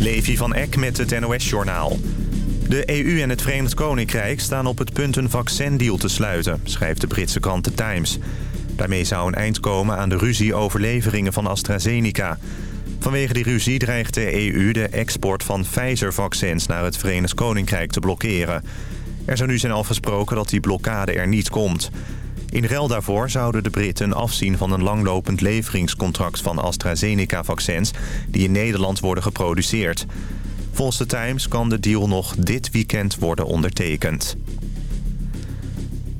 Levi van Eck met het NOS-journaal. De EU en het Verenigd Koninkrijk staan op het punt een vaccindeal te sluiten, schrijft de Britse krant The Times. Daarmee zou een eind komen aan de ruzie over leveringen van AstraZeneca. Vanwege die ruzie dreigt de EU de export van Pfizer-vaccins naar het Verenigd Koninkrijk te blokkeren. Er zou nu zijn afgesproken dat die blokkade er niet komt. In ruil daarvoor zouden de Britten afzien van een langlopend leveringscontract van AstraZeneca-vaccins... die in Nederland worden geproduceerd. Volgens de Times kan de deal nog dit weekend worden ondertekend.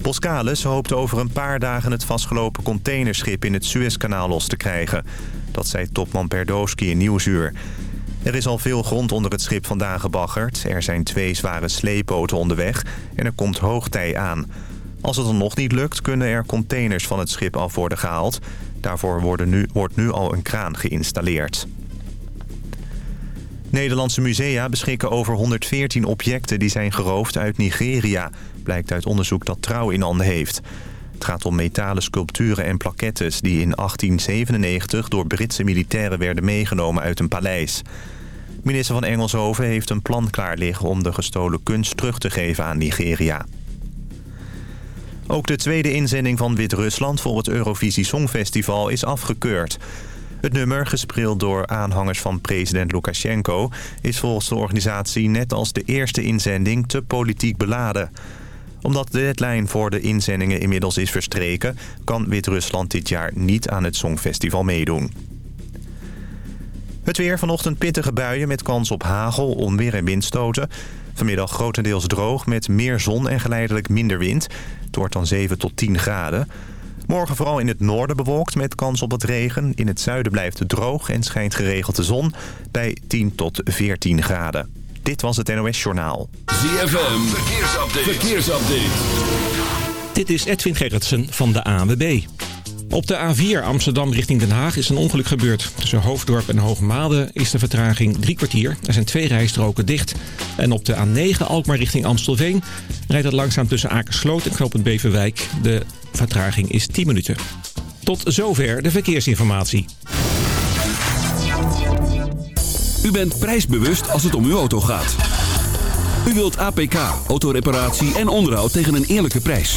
Boskalis hoopt over een paar dagen het vastgelopen containerschip in het Suezkanaal los te krijgen. Dat zei topman Perdowski in Nieuwsuur. Er is al veel grond onder het schip vandaan gebaggerd. Er zijn twee zware sleepboten onderweg en er komt hoogtij aan... Als het dan nog niet lukt, kunnen er containers van het schip af worden gehaald. Daarvoor nu, wordt nu al een kraan geïnstalleerd. Nederlandse musea beschikken over 114 objecten die zijn geroofd uit Nigeria. Blijkt uit onderzoek dat Trouw in handen heeft. Het gaat om metalen sculpturen en plaquettes die in 1897 door Britse militairen werden meegenomen uit een paleis. Minister van Engelshoven heeft een plan klaar liggen om de gestolen kunst terug te geven aan Nigeria. Ook de tweede inzending van Wit-Rusland voor het Eurovisie Songfestival is afgekeurd. Het nummer, gespeeld door aanhangers van president Lukashenko... is volgens de organisatie net als de eerste inzending te politiek beladen. Omdat de deadline voor de inzendingen inmiddels is verstreken... kan Wit-Rusland dit jaar niet aan het Songfestival meedoen. Het weer vanochtend pittige buien met kans op hagel, onweer en windstoten. Vanmiddag grotendeels droog met meer zon en geleidelijk minder wind. Het wordt dan 7 tot 10 graden. Morgen vooral in het noorden bewolkt met kans op wat regen. In het zuiden blijft het droog en schijnt geregeld de zon bij 10 tot 14 graden. Dit was het NOS Journaal. ZFM, verkeersupdate. verkeersupdate. Dit is Edwin Gerritsen van de ANWB. Op de A4 Amsterdam richting Den Haag is een ongeluk gebeurd. Tussen Hoofddorp en Hoogmade is de vertraging drie kwartier. Er zijn twee rijstroken dicht. En op de A9 Alkmaar richting Amstelveen rijdt het langzaam tussen Akersloot en Knopend Beverwijk. De vertraging is 10 minuten. Tot zover de verkeersinformatie. U bent prijsbewust als het om uw auto gaat. U wilt APK, autoreparatie en onderhoud tegen een eerlijke prijs.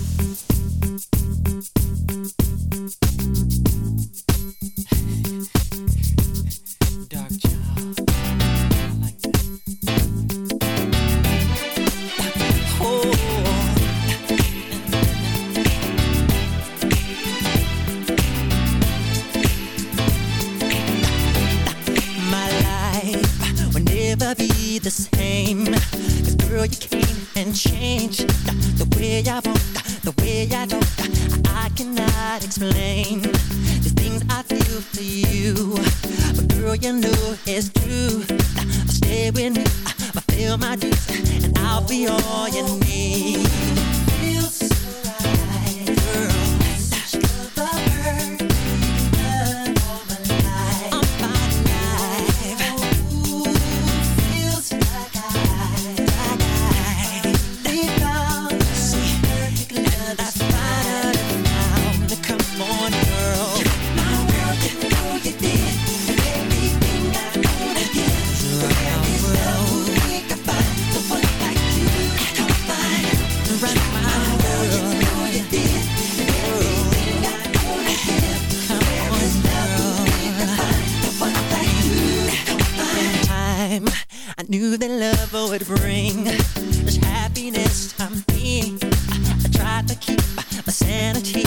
tried to keep my sanity.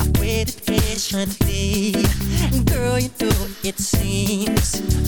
I waited patiently. Girl, you know it seems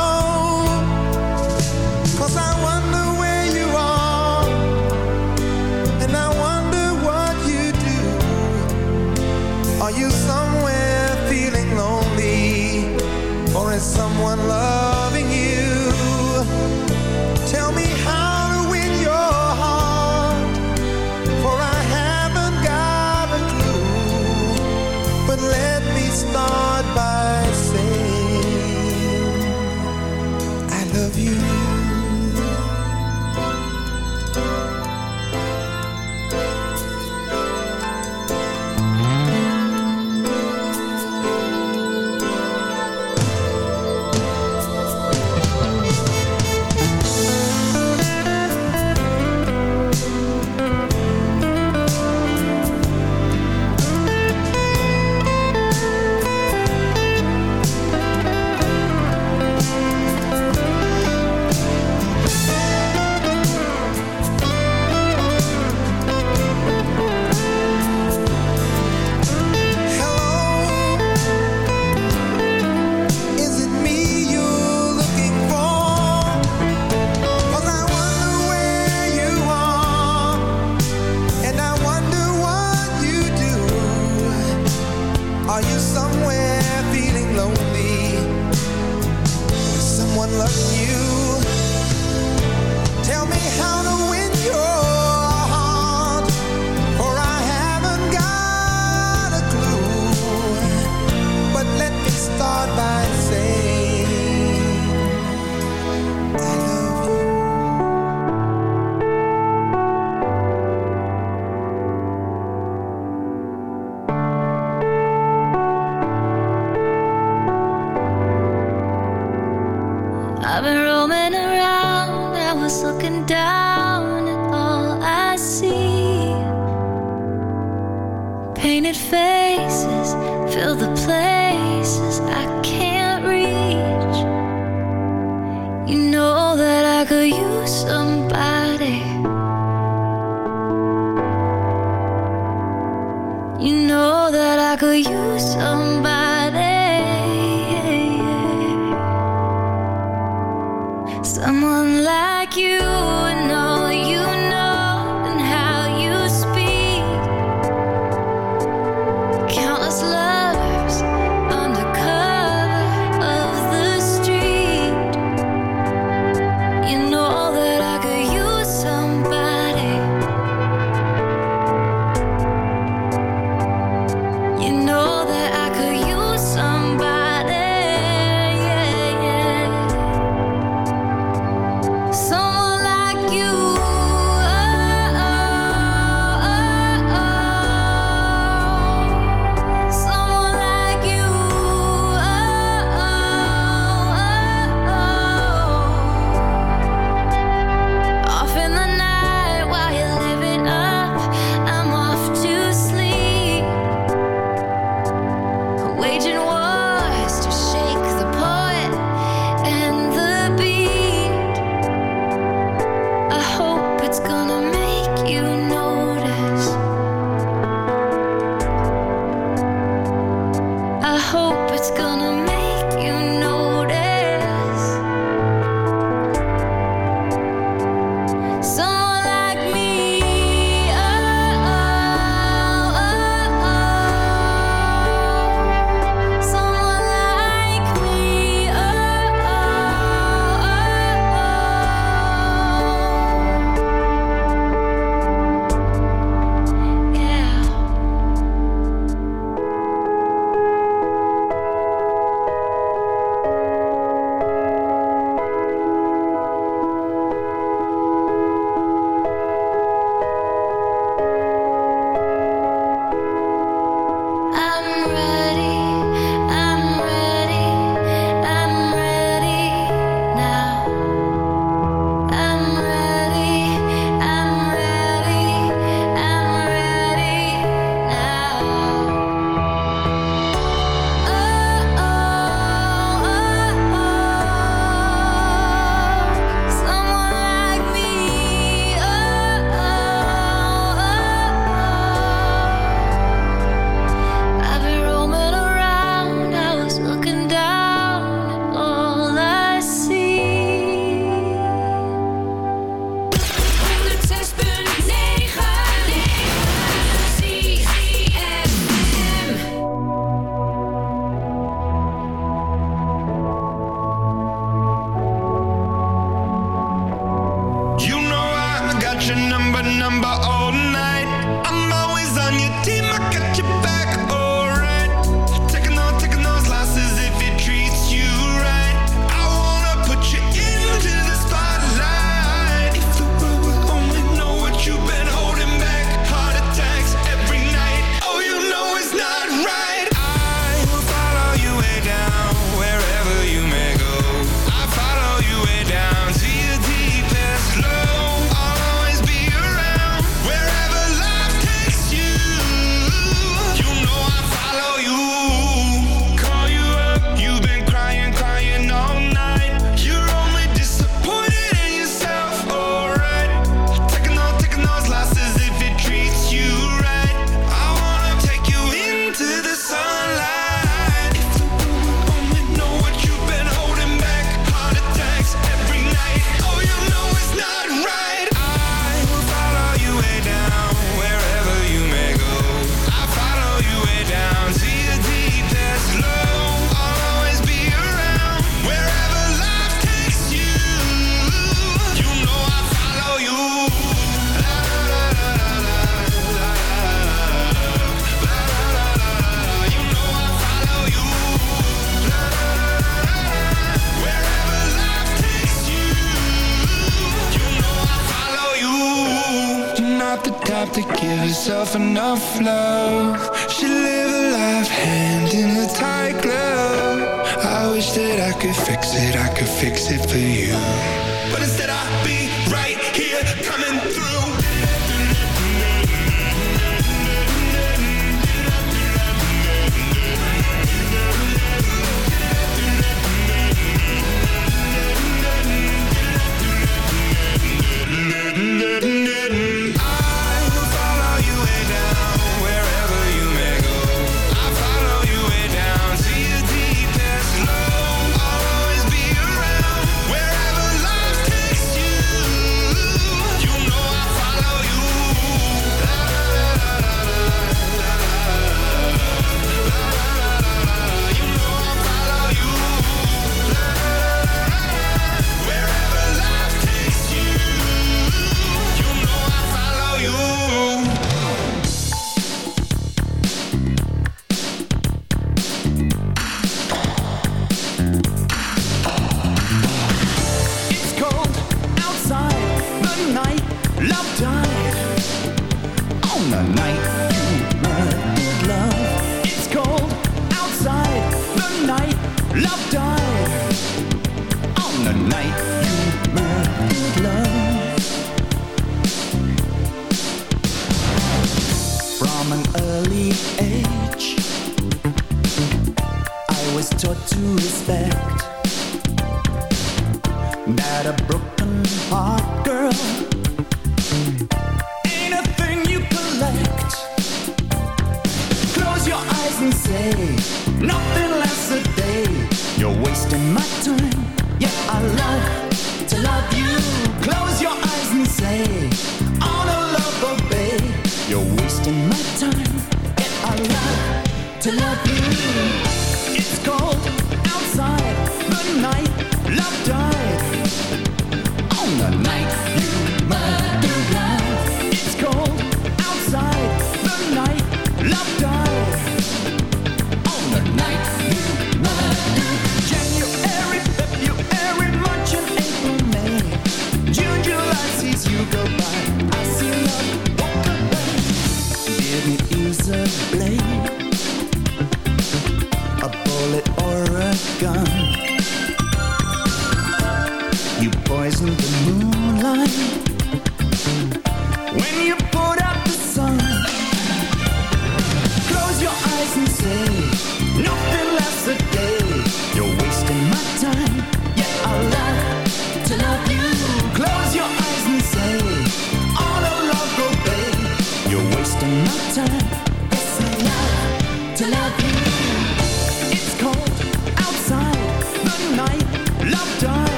section number number oh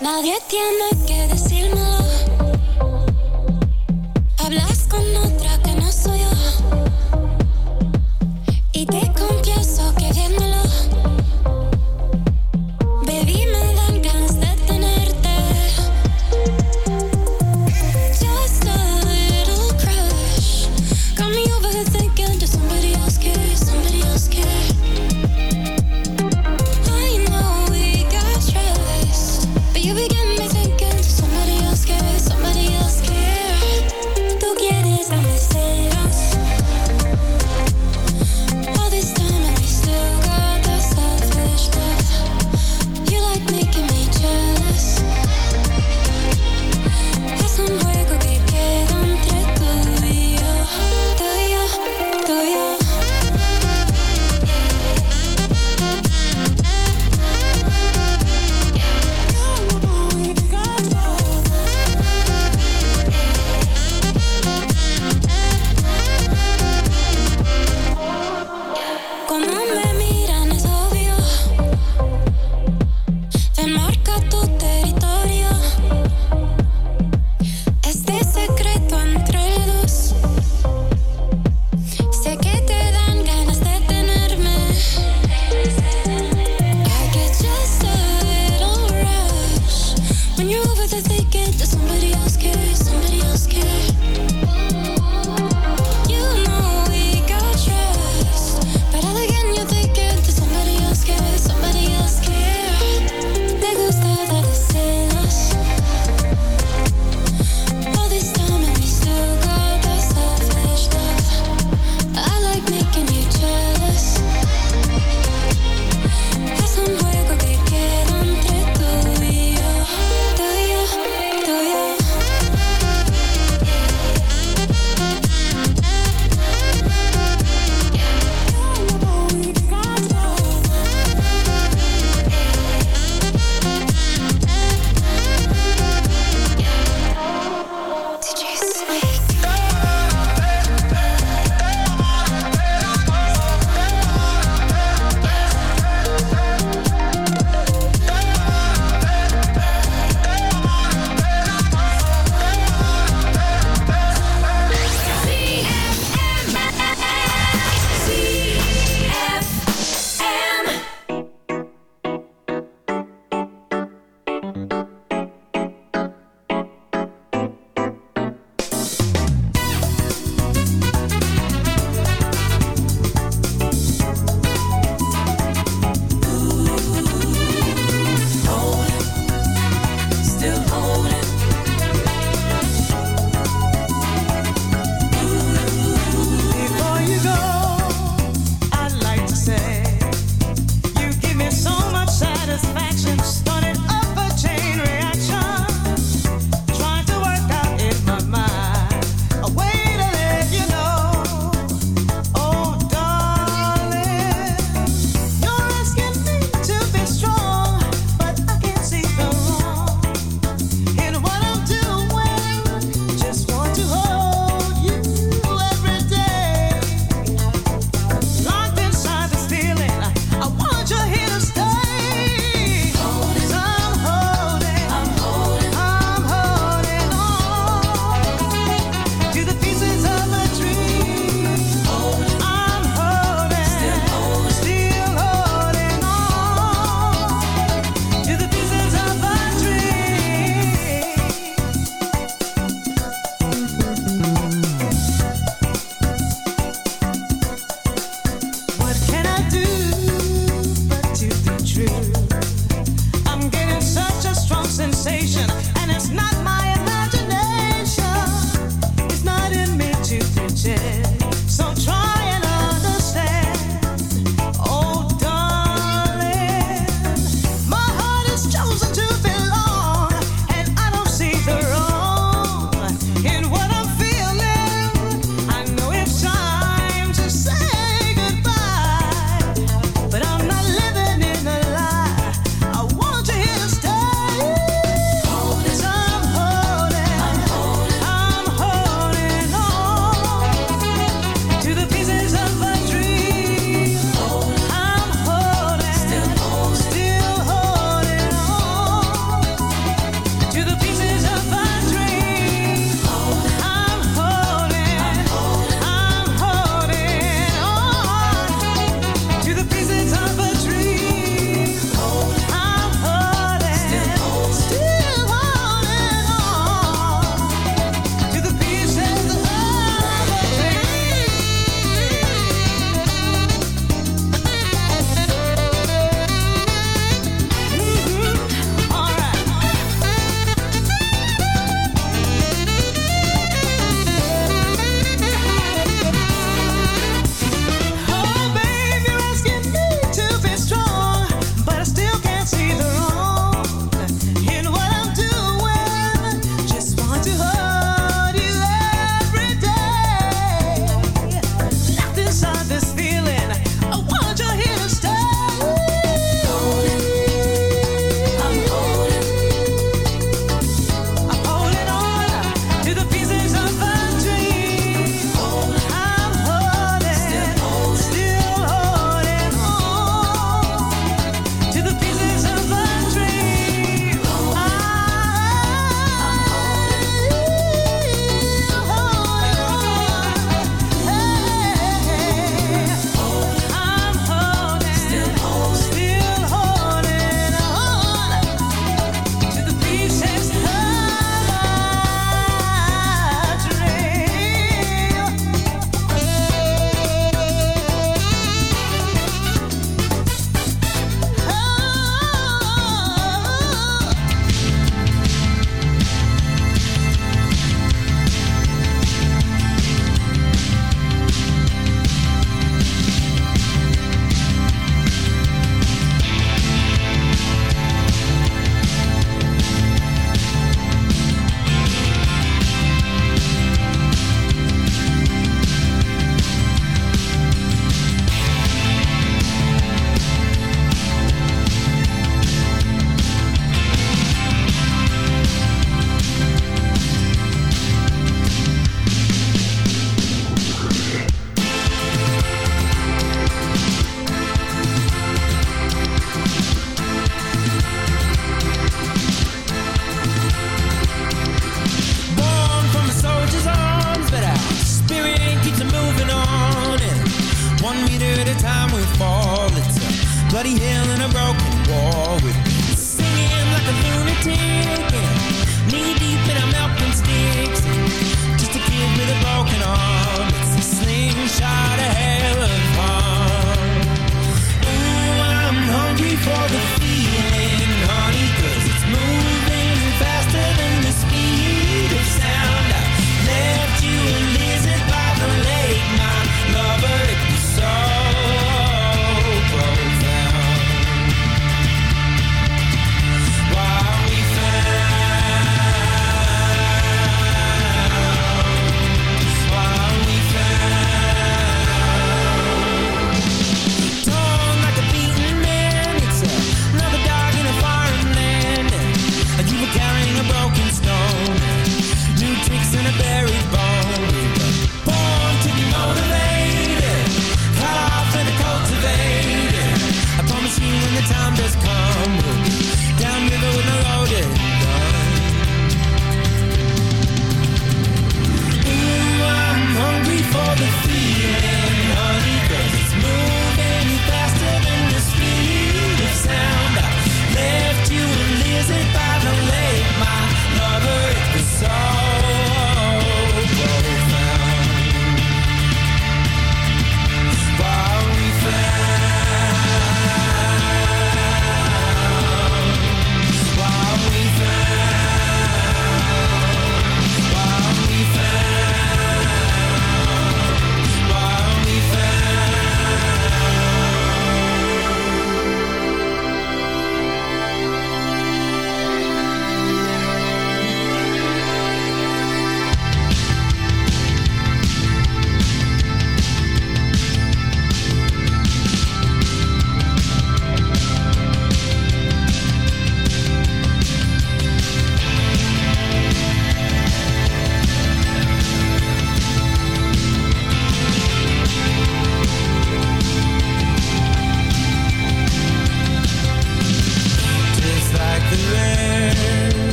Nadie tiene que decírmelo.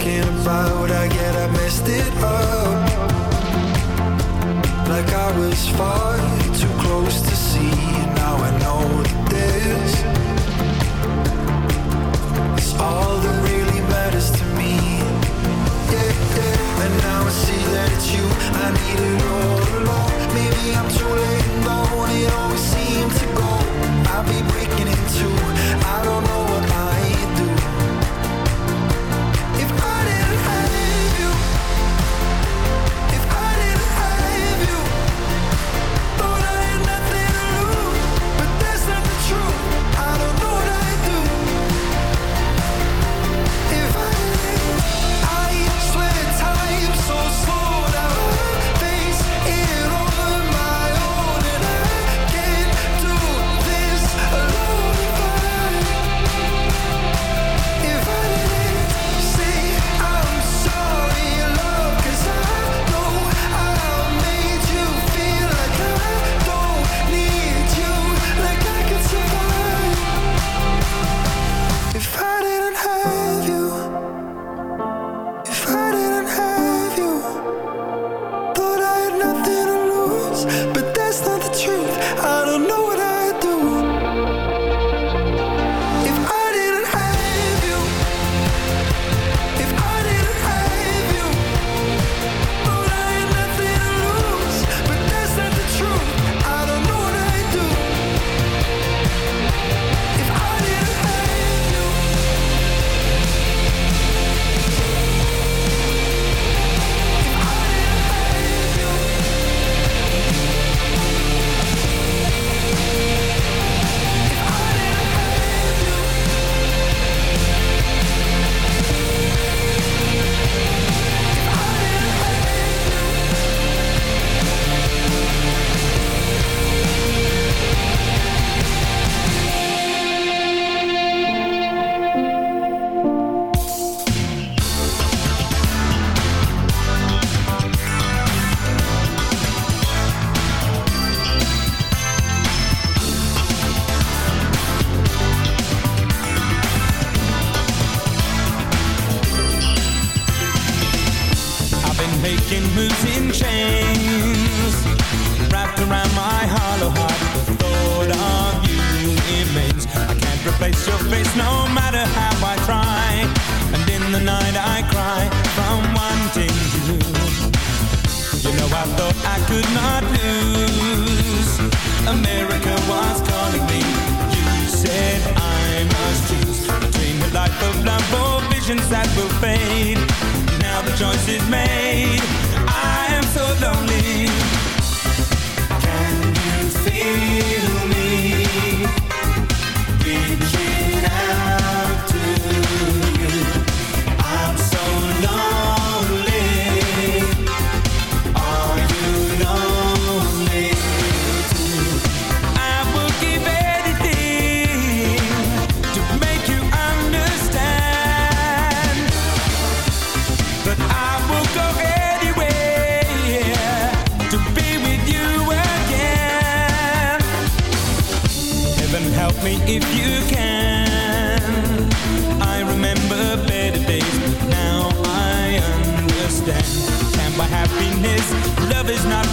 thinking about I get I messed it up. Like I was far too close to see Now I know this Is all that really matters to me. Yeah, yeah. And now I see that it's you I need it all along Maybe I'm too late and gone It always seemed to go. I'll be breaking into I don't know